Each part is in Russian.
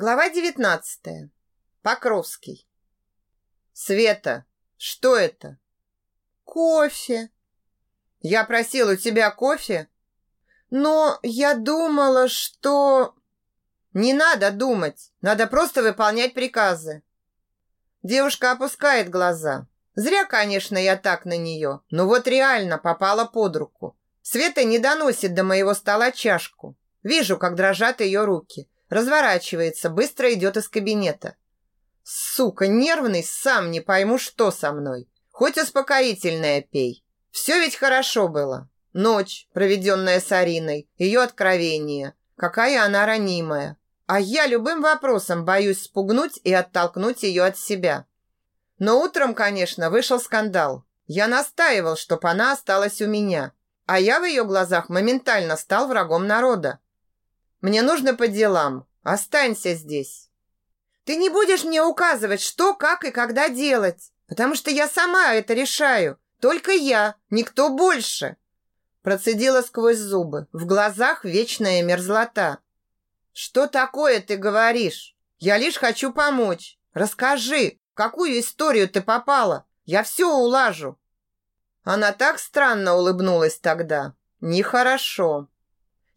Глава 19. Покровский. Света, что это? Кофе. Я просил у тебя кофе, но я думала, что Не надо думать, надо просто выполнять приказы. Девушка опускает глаза. Зря, конечно, я так на нее, но вот реально попала под руку. Света не доносит до моего стола чашку. Вижу, как дрожат ее руки. Разворачивается, быстро идет из кабинета. Сука, нервный, сам не пойму, что со мной. Хоть успокоительное пей. Все ведь хорошо было. Ночь, проведенная с Ариной, ее откровение. Какая она ранимая. А я любым вопросом боюсь спугнуть и оттолкнуть ее от себя. Но утром, конечно, вышел скандал. Я настаивал, чтобы она осталась у меня. А я в ее глазах моментально стал врагом народа. Мне нужно по делам. Останься здесь. Ты не будешь мне указывать, что, как и когда делать, потому что я сама это решаю. Только я, никто больше. Процедила сквозь зубы. В глазах вечная мерзлота. Что такое ты говоришь? Я лишь хочу помочь. Расскажи, в какую историю ты попала? Я все улажу. Она так странно улыбнулась тогда. Нехорошо.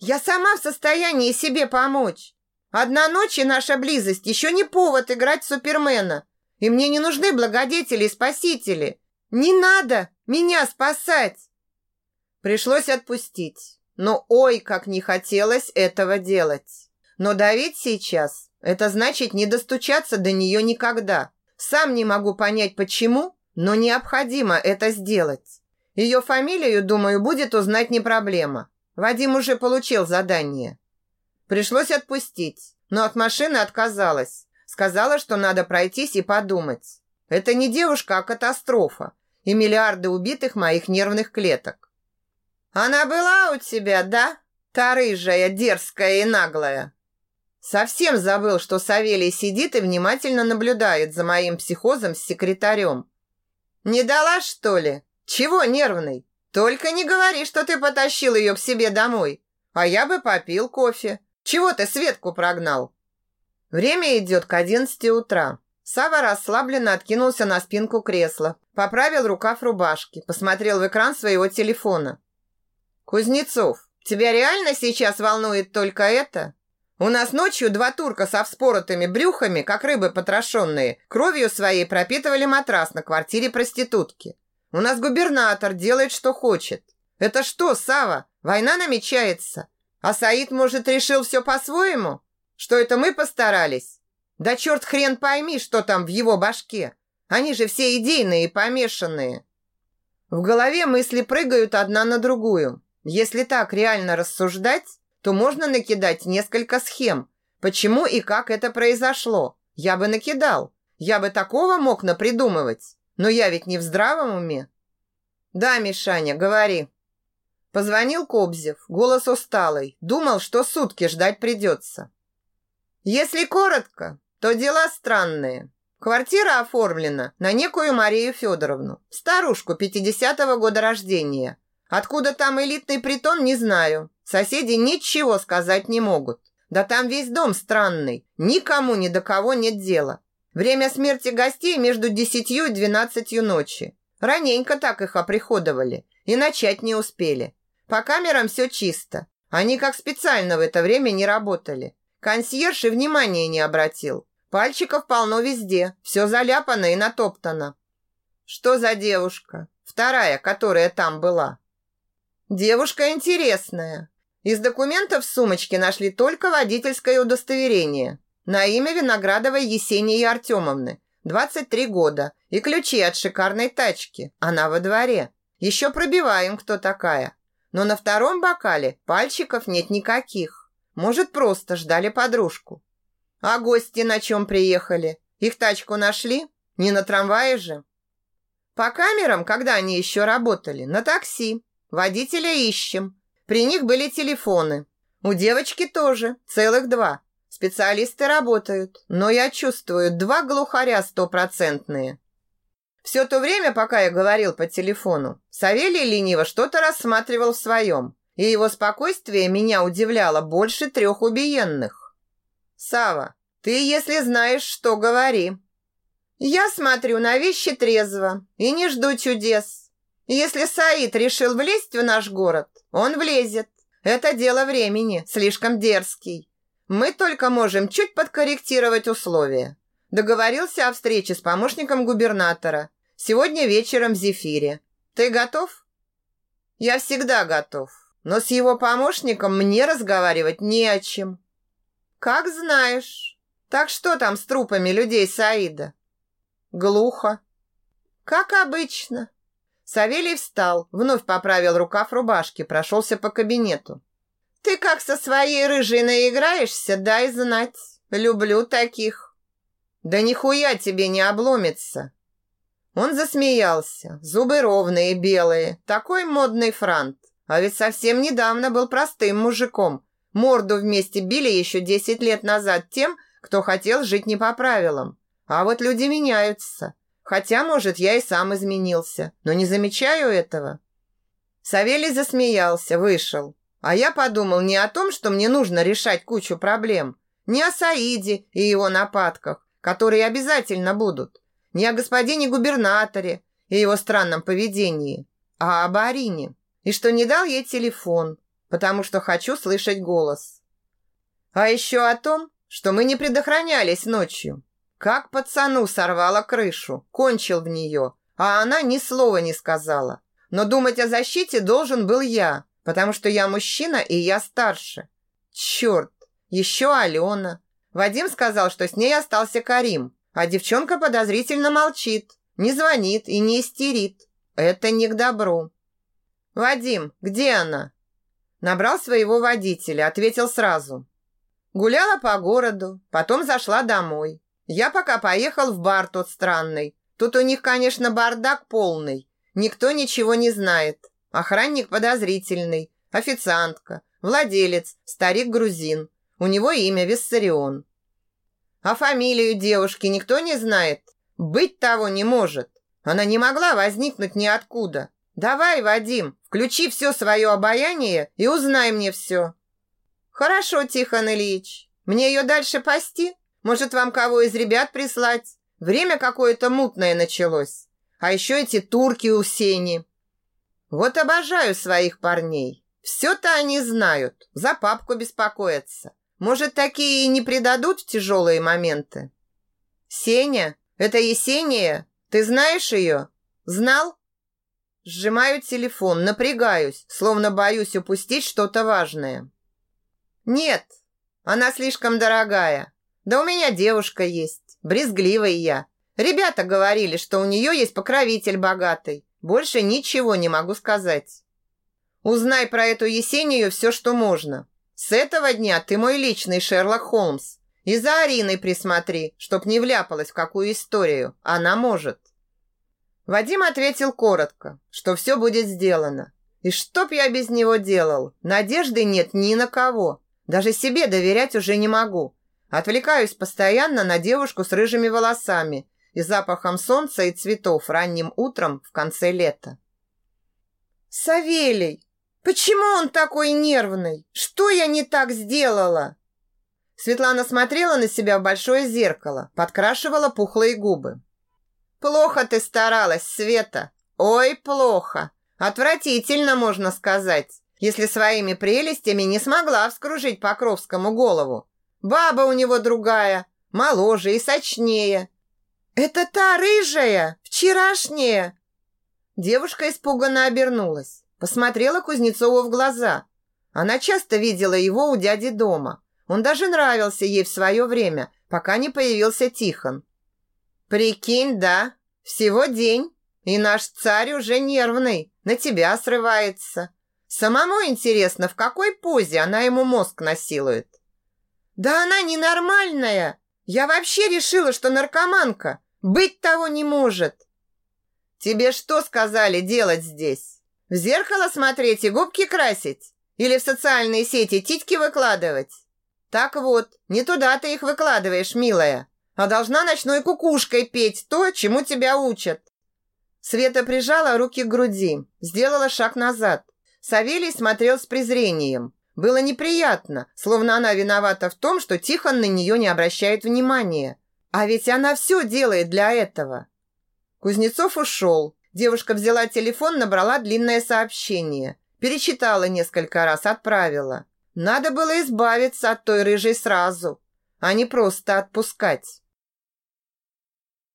Я сама в состоянии себе помочь. Одна ночь и наша близость еще не повод играть в Супермена. И мне не нужны благодетели и спасители. Не надо меня спасать. Пришлось отпустить. Но ой, как не хотелось этого делать. Но давить сейчас – это значит не достучаться до нее никогда. Сам не могу понять, почему, но необходимо это сделать. Ее фамилию, думаю, будет узнать не проблема. Вадим уже получил задание. Пришлось отпустить, но от машины отказалась. Сказала, что надо пройтись и подумать. Это не девушка, а катастрофа. И миллиарды убитых моих нервных клеток. Она была у тебя, да? Та рыжая, дерзкая и наглая. Совсем забыл, что Савелий сидит и внимательно наблюдает за моим психозом с секретарем. Не дала, что ли? Чего нервный? Только не говори, что ты потащил ее к себе домой. А я бы попил кофе. Чего ты Светку прогнал? Время идет к одиннадцати утра. Сава расслабленно откинулся на спинку кресла, поправил рукав рубашки, посмотрел в экран своего телефона. «Кузнецов, тебя реально сейчас волнует только это? У нас ночью два турка со вспоротыми брюхами, как рыбы потрошенные, кровью своей пропитывали матрас на квартире проститутки. У нас губернатор делает, что хочет. Это что, Сава? Война намечается. А Саид, может, решил все по-своему? Что это мы постарались? Да черт хрен пойми, что там в его башке. Они же все идейные и помешанные. В голове мысли прыгают одна на другую. Если так реально рассуждать, то можно накидать несколько схем. Почему и как это произошло? Я бы накидал. Я бы такого мог напридумывать. Но я ведь не в здравом уме. Да, Мишаня, говори. Позвонил Кобзев, голос усталый. Думал, что сутки ждать придется. Если коротко, то дела странные. Квартира оформлена на некую Марию Федоровну, старушку 50-го года рождения. Откуда там элитный притон, не знаю. Соседи ничего сказать не могут. Да там весь дом странный, никому ни до кого нет дела. Время смерти гостей между десятью и двенадцатью ночи. Раненько так их оприходовали. И начать не успели. По камерам все чисто. Они как специально в это время не работали. Консьерж и внимания не обратил. Пальчиков полно везде. Все заляпано и натоптано. Что за девушка? Вторая, которая там была. Девушка интересная. Из документов в сумочке нашли только водительское удостоверение. На имя Виноградовой Есении Артемовны, 23 года, и ключи от шикарной тачки. Она во дворе. Еще пробиваем, кто такая. Но на втором бокале пальчиков нет никаких. Может, просто ждали подружку. А гости на чем приехали? Их тачку нашли? Не на трамвае же? По камерам, когда они еще работали, на такси. Водителя ищем. При них были телефоны. У девочки тоже, целых два. Специалисты работают, но я чувствую два глухаря стопроцентные. Все то время, пока я говорил по телефону, Савелий лениво что-то рассматривал в своем, и его спокойствие меня удивляло больше трех убиенных. Сава, Ты, если знаешь, что говори. Я смотрю на вещи трезво и не жду чудес. Если Саид решил влезть в наш город, он влезет. Это дело времени, слишком дерзкий. Мы только можем чуть подкорректировать условия. Договорился о встрече с помощником губернатора. Сегодня вечером в Зефире. Ты готов? Я всегда готов. Но с его помощником мне разговаривать не о чем. Как знаешь. Так что там с трупами людей Саида? Глухо. Как обычно. Савелий встал, вновь поправил рукав рубашки, прошелся по кабинету. Ты как со своей рыжей наиграешься, дай знать. Люблю таких. Да нихуя тебе не обломится. Он засмеялся. Зубы ровные, белые. Такой модный франт. А ведь совсем недавно был простым мужиком. Морду вместе били еще десять лет назад тем, кто хотел жить не по правилам. А вот люди меняются. Хотя, может, я и сам изменился, но не замечаю этого. Савелий засмеялся, вышел. А я подумал не о том, что мне нужно решать кучу проблем, не о Саиде и его нападках, которые обязательно будут, не о господине губернаторе и его странном поведении, а об Арине и что не дал ей телефон, потому что хочу слышать голос. А еще о том, что мы не предохранялись ночью. Как пацану сорвала крышу, кончил в нее, а она ни слова не сказала. Но думать о защите должен был я, потому что я мужчина и я старше. Черт, еще Алена. Вадим сказал, что с ней остался Карим, а девчонка подозрительно молчит, не звонит и не истерит. Это не к добру. «Вадим, где она?» Набрал своего водителя, ответил сразу. Гуляла по городу, потом зашла домой. Я пока поехал в бар тот странный. Тут у них, конечно, бардак полный. Никто ничего не знает. Охранник подозрительный, официантка, владелец, старик-грузин. У него имя Виссарион. А фамилию девушки никто не знает. Быть того не может. Она не могла возникнуть ниоткуда. Давай, Вадим, включи все свое обаяние и узнай мне все. Хорошо, Тихон Ильич. Мне ее дальше пасти? Может, вам кого из ребят прислать? Время какое-то мутное началось. А еще эти турки у Сени. Вот обожаю своих парней. Все-то они знают. За папку беспокоятся. Может, такие и не предадут в тяжелые моменты? Сеня? Это Есения? Ты знаешь ее? Знал? Сжимаю телефон, напрягаюсь, словно боюсь упустить что-то важное. Нет, она слишком дорогая. Да у меня девушка есть, брезгливая я. Ребята говорили, что у нее есть покровитель богатый. Больше ничего не могу сказать. Узнай про эту Есению все, что можно. С этого дня ты мой личный Шерлок Холмс. И за Ариной присмотри, чтоб не вляпалась в какую историю. Она может. Вадим ответил коротко, что все будет сделано. И что б я без него делал? Надежды нет ни на кого. Даже себе доверять уже не могу. Отвлекаюсь постоянно на девушку с рыжими волосами и запахом солнца и цветов ранним утром в конце лета. «Савелий, почему он такой нервный? Что я не так сделала?» Светлана смотрела на себя в большое зеркало, подкрашивала пухлые губы. Плохо ты старалась, Света. Ой, плохо. Отвратительно, можно сказать, если своими прелестями не смогла вскружить Покровскому голову. Баба у него другая, моложе и сочнее. Это та рыжая, вчерашняя. Девушка испуганно обернулась, посмотрела Кузнецову в глаза. Она часто видела его у дяди дома. Он даже нравился ей в свое время, пока не появился Тихон. Прикинь, да, всего день, и наш царь уже нервный, на тебя срывается. Самому интересно, в какой позе она ему мозг насилует. Да она ненормальная. Я вообще решила, что наркоманка. Быть того не может. Тебе что сказали делать здесь? В зеркало смотреть и губки красить? Или в социальные сети титьки выкладывать? Так вот, не туда ты их выкладываешь, милая а должна ночной кукушкой петь то, чему тебя учат. Света прижала руки к груди, сделала шаг назад. Савелий смотрел с презрением. Было неприятно, словно она виновата в том, что Тихон на нее не обращает внимания. А ведь она все делает для этого. Кузнецов ушел. Девушка взяла телефон, набрала длинное сообщение. Перечитала несколько раз, отправила. Надо было избавиться от той рыжей сразу, а не просто отпускать.